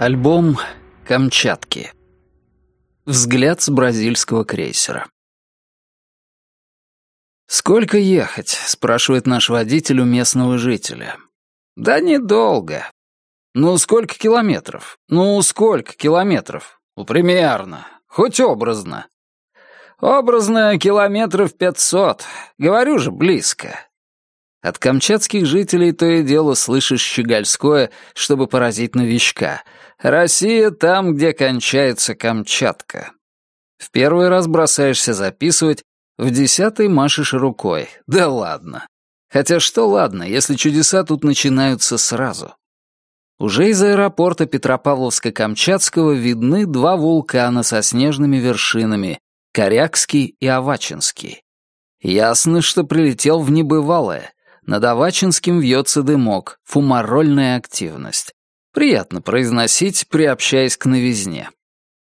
Альбом Камчатки. Взгляд с бразильского крейсера. «Сколько ехать?» — спрашивает наш водитель у местного жителя. «Да недолго». «Ну, сколько километров? Ну, сколько километров? Ну, примерно. Хоть образно». «Образно километров пятьсот. Говорю же, близко. От камчатских жителей то и дело слышишь щегольское, чтобы поразить новичка. «Россия там, где кончается Камчатка». В первый раз бросаешься записывать, в десятый машешь рукой. Да ладно. Хотя что ладно, если чудеса тут начинаются сразу. Уже из аэропорта Петропавловска-Камчатского видны два вулкана со снежными вершинами — Корякский и Авачинский. Ясно, что прилетел в небывалое, над Авачинским вьется дымок, фумарольная активность. Приятно произносить, приобщаясь к новизне.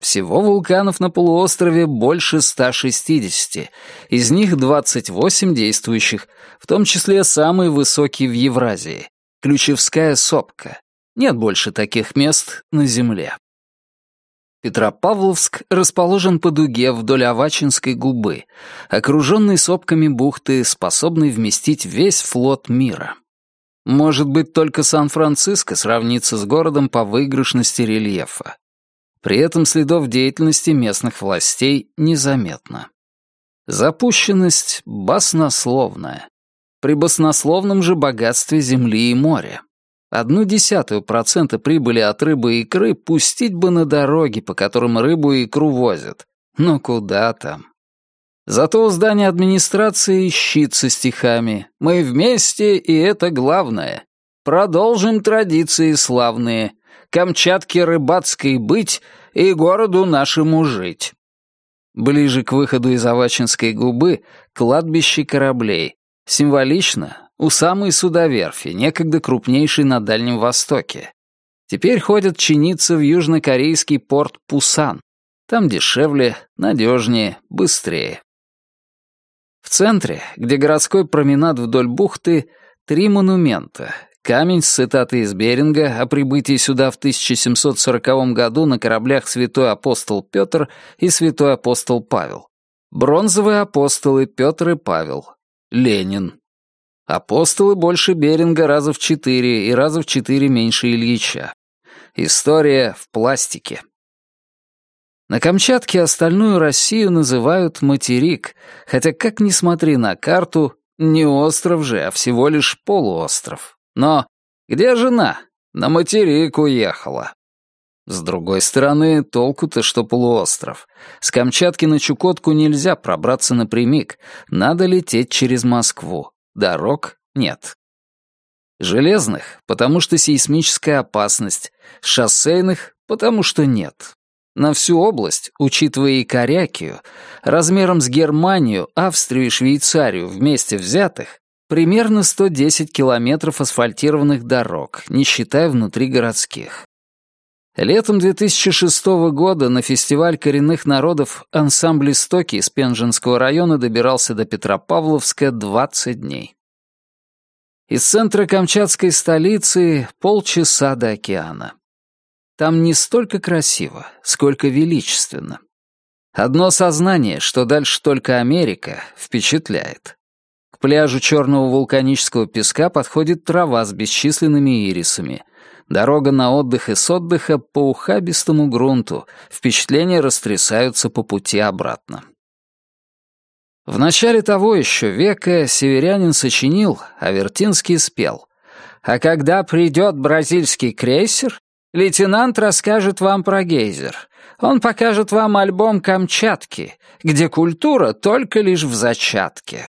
Всего вулканов на полуострове больше 160, из них 28 действующих, в том числе самый высокий в Евразии — Ключевская сопка. Нет больше таких мест на Земле. Петропавловск расположен по дуге вдоль Авачинской губы, окруженный сопками бухты, способный вместить весь флот мира. Может быть, только Сан-Франциско сравнится с городом по выигрышности рельефа. При этом следов деятельности местных властей незаметно. Запущенность баснословная. При баснословном же богатстве земли и моря. Одну десятую процента прибыли от рыбы и икры пустить бы на дороги, по которым рыбу и икру возят. Но куда там? Зато у здания администрации щит со стихами «Мы вместе, и это главное. Продолжим традиции славные. Камчатке рыбацкой быть и городу нашему жить». Ближе к выходу из Авачинской губы кладбище кораблей. Символично, у самой судоверфи, некогда крупнейшей на Дальнем Востоке. Теперь ходят чиниться в южнокорейский порт Пусан. Там дешевле, надежнее, быстрее. В центре, где городской променад вдоль бухты, три монумента. Камень с цитатой из Беринга о прибытии сюда в 1740 году на кораблях святой апостол Петр и святой апостол Павел. Бронзовые апостолы Петр и Павел. Ленин. Апостолы больше Беринга раза в четыре и раза в четыре меньше Ильича. История в пластике. На Камчатке остальную Россию называют материк, хотя как ни смотри на карту, не остров же, а всего лишь полуостров. Но где жена? На материк уехала. С другой стороны, толку-то, что полуостров. С Камчатки на Чукотку нельзя пробраться напрямик, надо лететь через Москву. Дорог нет. Железных, потому что сейсмическая опасность. Шоссейных, потому что нет. На всю область, учитывая и Корякию, размером с Германию, Австрию и Швейцарию вместе взятых, примерно 110 километров асфальтированных дорог, не считая внутригородских. Летом 2006 года на фестиваль коренных народов ансамбль «Истоки» из Пенжинского района добирался до Петропавловска 20 дней. Из центра камчатской столицы полчаса до океана. Там не столько красиво, сколько величественно. Одно сознание, что дальше только Америка, впечатляет. К пляжу черного вулканического песка подходит трава с бесчисленными ирисами — Дорога на отдых и с отдыха по ухабистому грунту, впечатления растрясаются по пути обратно. В начале того еще века северянин сочинил, а Вертинский спел. «А когда придет бразильский крейсер, лейтенант расскажет вам про гейзер. Он покажет вам альбом Камчатки, где культура только лишь в зачатке».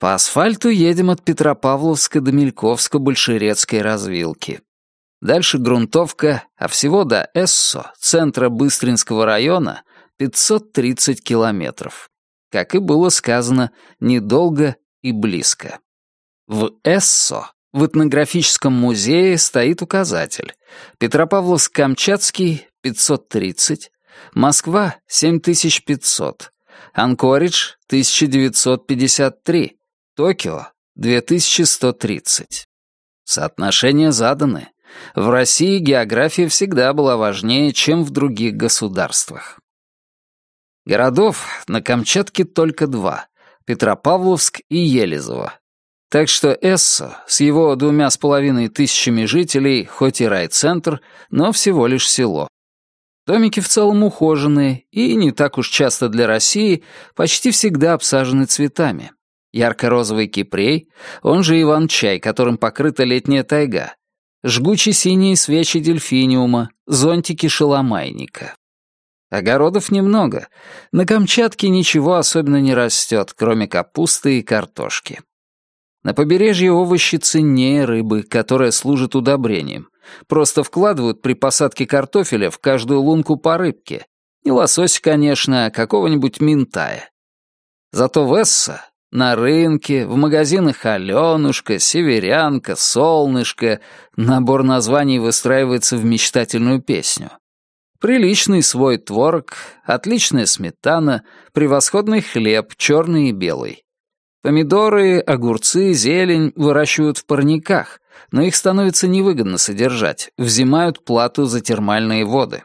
По асфальту едем от Петропавловска до Мельковско-Большерецкой развилки. Дальше грунтовка, а всего до Эссо, центра Быстринского района, 530 километров. Как и было сказано, недолго и близко. В Эссо, в этнографическом музее, стоит указатель. Петропавловск-Камчатский — 530, Москва — 7500, Анкоридж — 1953, Токио — 2130. Соотношения заданы. В России география всегда была важнее, чем в других государствах. Городов на Камчатке только два — Петропавловск и Елизово. Так что Эссо с его двумя с половиной тысячами жителей, хоть и райцентр, но всего лишь село. Домики в целом ухоженные и, не так уж часто для России, почти всегда обсажены цветами. Ярко-розовый кипрей, он же Иван-чай, которым покрыта летняя тайга. Жгучие синие свечи дельфиниума, зонтики шеломайника. Огородов немного. На Камчатке ничего особенно не растет, кроме капусты и картошки. На побережье овощи ценнее рыбы, которая служит удобрением. Просто вкладывают при посадке картофеля в каждую лунку по рыбке. Не лосось, конечно, а какого-нибудь минтая. Зато в Эсса на рынке, в магазинах «Аленушка», «Северянка», «Солнышко» набор названий выстраивается в мечтательную песню. Приличный свой творог, отличная сметана, превосходный хлеб, черный и белый. Помидоры, огурцы, зелень выращивают в парниках, но их становится невыгодно содержать, взимают плату за термальные воды.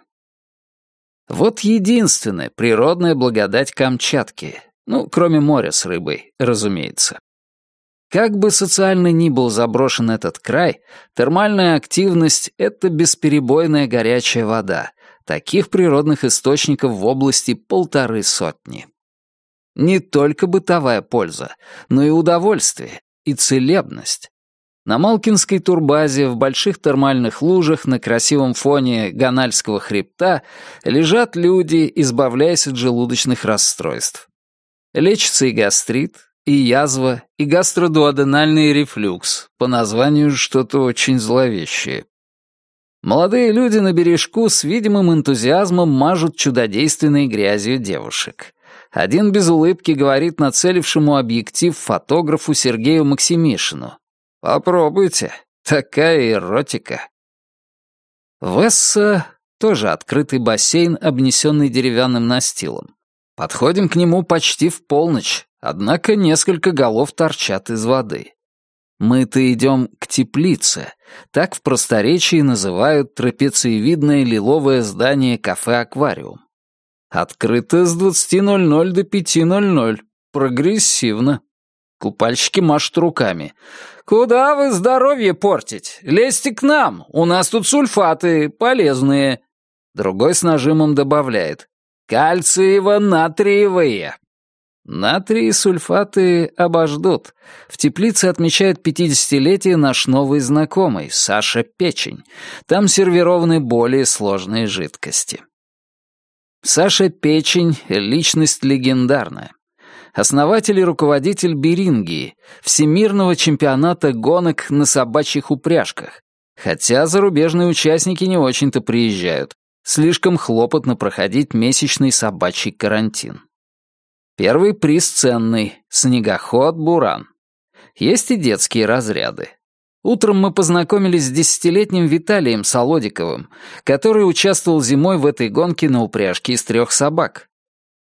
Вот единственная природная благодать Камчатки, ну, кроме моря с рыбой, разумеется. Как бы социально ни был заброшен этот край, термальная активность — это бесперебойная горячая вода. Таких природных источников в области полторы сотни. Не только бытовая польза, но и удовольствие, и целебность. На Малкинской турбазе в больших термальных лужах на красивом фоне Ганальского хребта лежат люди, избавляясь от желудочных расстройств. Лечится и гастрит, и язва, и гастродуоденальный рефлюкс, по названию что-то очень зловещее. Молодые люди на бережку с видимым энтузиазмом мажут чудодейственной грязью девушек. Один без улыбки говорит нацелившему объектив фотографу Сергею Максимишину. «Попробуйте, такая эротика». В Эсса тоже открытый бассейн, обнесенный деревянным настилом. Подходим к нему почти в полночь, однако несколько голов торчат из воды. Мы-то идем к теплице. Так в просторечии называют трапециевидное лиловое здание кафе-аквариум. Открыто с 20.00 до 5.00. Прогрессивно. Купальщики машут руками. «Куда вы здоровье портить? Лезьте к нам, у нас тут сульфаты, полезные». Другой с нажимом добавляет. «Кальциево-натриевые». Натрий сульфаты обождут. В теплице отмечают 50-летие наш новый знакомый, Саша Печень. Там сервированы более сложные жидкости. Саша Печень — личность легендарная. Основатель и руководитель Берингии, всемирного чемпионата гонок на собачьих упряжках. Хотя зарубежные участники не очень-то приезжают. Слишком хлопотно проходить месячный собачий карантин. Первый приз ценный — снегоход «Буран». Есть и детские разряды. Утром мы познакомились с десятилетним Виталием Солодиковым, который участвовал зимой в этой гонке на упряжке из трех собак.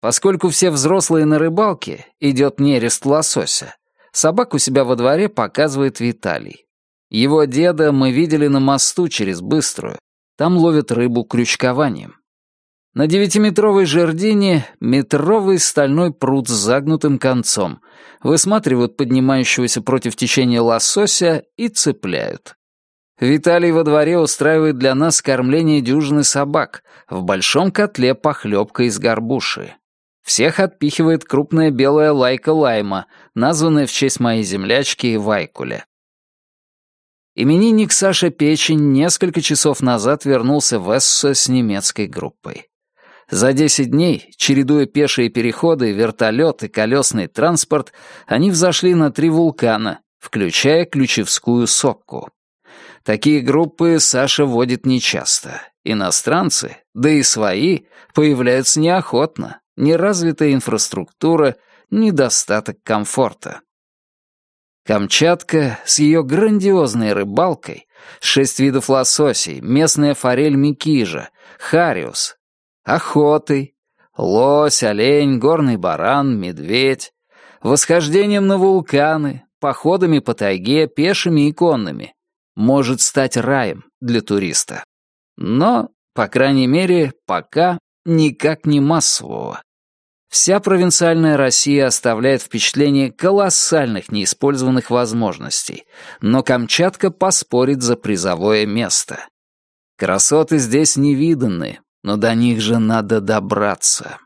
Поскольку все взрослые на рыбалке, идет нерест лосося, собак у себя во дворе показывает Виталий. Его деда мы видели на мосту через Быструю. Там ловят рыбу крючкованием. На девятиметровой жердине метровый стальной пруд с загнутым концом. Высматривают поднимающегося против течения лосося и цепляют. Виталий во дворе устраивает для нас кормление дюжины собак. В большом котле похлебка из горбуши. Всех отпихивает крупная белая лайка лайма, названная в честь моей землячки Вайкуля. Именинник Саша Печень несколько часов назад вернулся в Эссо с немецкой группой. За 10 дней, чередуя пешие переходы, вертолет и колесный транспорт, они взошли на три вулкана, включая Ключевскую сопку. Такие группы Саша водит нечасто. Иностранцы, да и свои, появляются неохотно. Неразвитая инфраструктура, недостаток комфорта. Камчатка с ее грандиозной рыбалкой, шесть видов лососей, местная форель Микижа, хариус, охотой, лось, олень, горный баран, медведь, восхождением на вулканы, походами по тайге, пешими и конными, может стать раем. для туриста. Но, по крайней мере, пока никак не массового. Вся провинциальная Россия оставляет впечатление колоссальных неиспользованных возможностей, но Камчатка поспорит за призовое место. Красоты здесь невиданны, но до них же надо добраться.